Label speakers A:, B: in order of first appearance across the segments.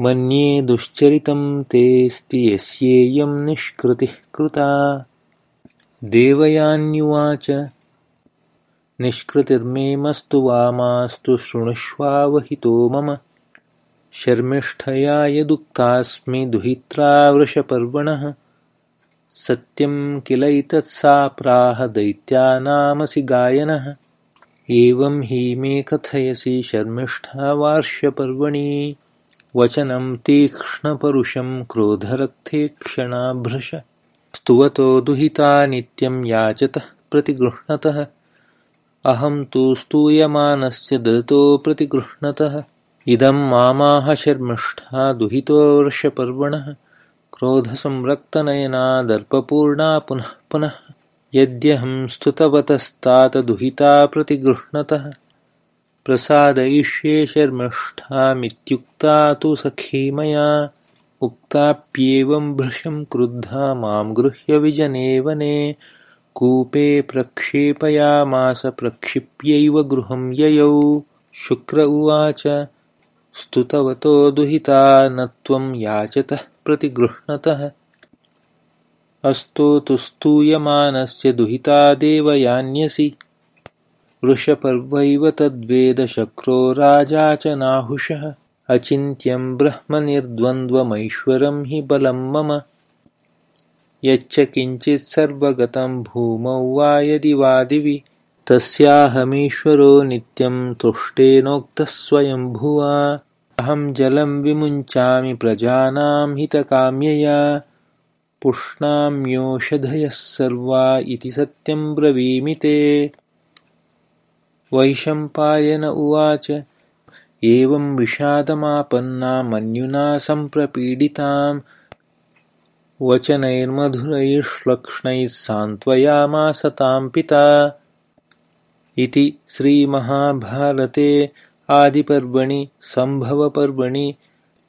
A: मन्ये दुश्चरितं तेऽस्ति यस्येयं निष्कृतिः कृता। देवयान्युवाच निष्कृतिर्मे मस्तु वा मास्तु शृणुष्वावहितो मम। शर्मिष्ठया यदुक्तास्मि दुहित्रा वृषपर्वणः सत्यं किलैतत्सा प्राह दैत्यानामसि गायनः। एवं हि मे कथयसि शर्मिष्ठा वार्ष्यपर्वणि वचनं तीक्ष्णपरुषं क्रोधरक्ते क्षणाभृश स्तुवतो दुहिता नित्यं याचतः प्रतिगृह्णतः। अहं तु स्तूयमानस्य ददतो प्रतिगृह्णतः। इदं मामाह शर्मिष्ठा दुहितो वर्षपर्वणः क्रोधसंरक्तनयना दर्पपूर्णा पुनः पुनः। यद्यहं स्तुतवतस्तात दुहिता प्रतिगृह्णतः प्रसादयिष्ये शर्मिष्ठामित्युक्ता तु सखी मया। उक्ताप्येवं भृशं क्रुद्धा मां गृह्य विजने वने कूपे प्रक्षेपयामास प्रक्षिप्यैव गृहं ययौ। शुक्र उवाच स्तुतवतो दुहिता न त्वं याचतः प्रतिगृह्णतः। अस्तु स्तूयमानस्य दुहिता देवयान्यसि वृषपर्वैव तद्वेदशक्रो राजा च नाहुषः। अचिन्त्यं ब्रह्मनिर्द्वन्द्वमैश्वरं हि बलं मम। यच्च किञ्चित् सर्वगतं भूमौ वा यदि वा दिवि। तस्याहमीश्वरो नित्यं तुष्टेनोक्तः स्वयंभुवा अहं जलं विमुञ्चामि प्रजानां हितकाम्यया। पुष्णाम्योषधयः सर्वा इति सत्यं ब्रवीमि ते वैशम्पायन उवाच। एवं विषादमापन्ना मन्युना सम्प्रपीडितां वचनैर्मधुरैश्लक्ष्णैः सान्त्वयामास तां पिता। इति श्रीमहाभारते आदिपर्वणि सम्भवपर्वणि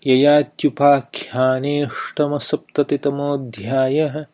A: ययात्युपाख्यानेऽष्टमसप्ततितमोऽध्यायः